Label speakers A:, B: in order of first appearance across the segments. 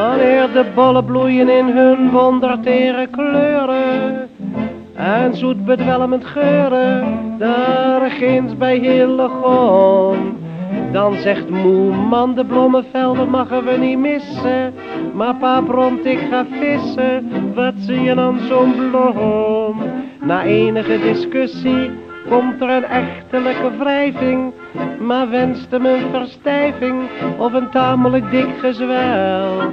A: Wanneer de bollen bloeien in hun wondertere kleuren en zoet bedwelmend geuren, daar ginds bij Hillegom. Dan zegt moe man, de bloemenvelden mogen we niet missen. Maar pa bromt, ik ga vissen, wat zie je dan zo'n bloem? Na enige discussie komt er een echtelijke wrijving. Maar wenst hem een verstijving of een tamelijk dik gezwel.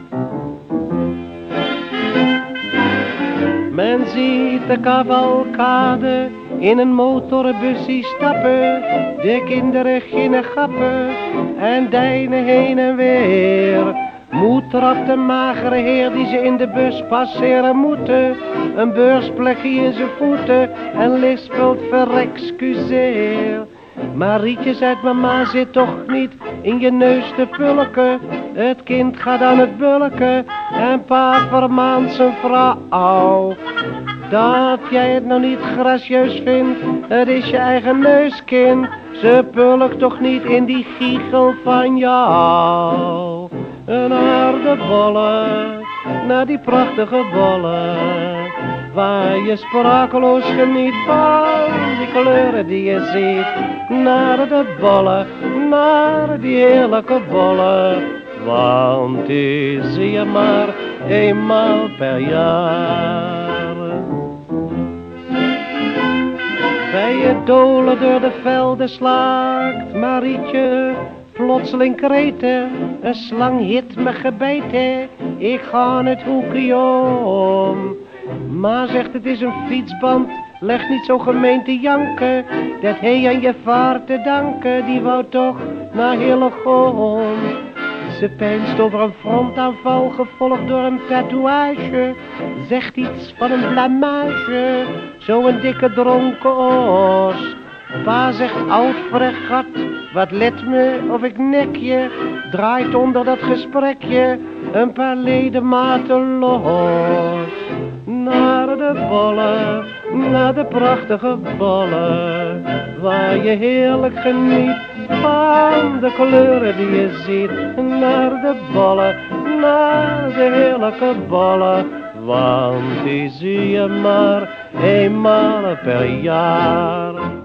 A: Men ziet de cavalcade in een motorbusje stappen. De kinderen ginnen gappen en deinen heen en weer. Moed trapt de magere heer die ze in de bus passeren moeten. Een beursplekje in zijn voeten en lispelt verexcuseer. Marietje zegt mama zit toch niet in je neus te pulken. Het kind gaat aan het bulken en pa vermaant zijn vrouw. Dat jij het nou niet gracieus vindt, het is je eigen neuskind. Ze pulkt toch niet in die giegel van jou. Naar de bollen, naar die prachtige bollen. Waar je sprakeloos geniet van die kleuren die je ziet. Naar de bollen, naar die heerlijke bollen. Want die zie je maar eenmaal per jaar. Bij je dolen door de velden slaakt Marietje plotseling kreten. Een slang hit me gebeten, ik ga het hoekje om. Ma zegt het is een fietsband, leg niet zo gemeen te janken. Dat hij aan je vaart te danken, die wou toch naar Hillegom. Ze pijnst over een frontaanval, gevolgd door een tatoeage. Zegt iets van een blamage, zo'n dikke dronken os. Pa zegt oud fregat, wat let me of ik nek je. Draait onder dat gesprekje een paar ledematen los. Naar de prachtige bollen. Waar je heerlijk geniet van de kleuren die je ziet. Naar de bollen, naar de heerlijke bollen. Want die zie je maar eenmaal per jaar.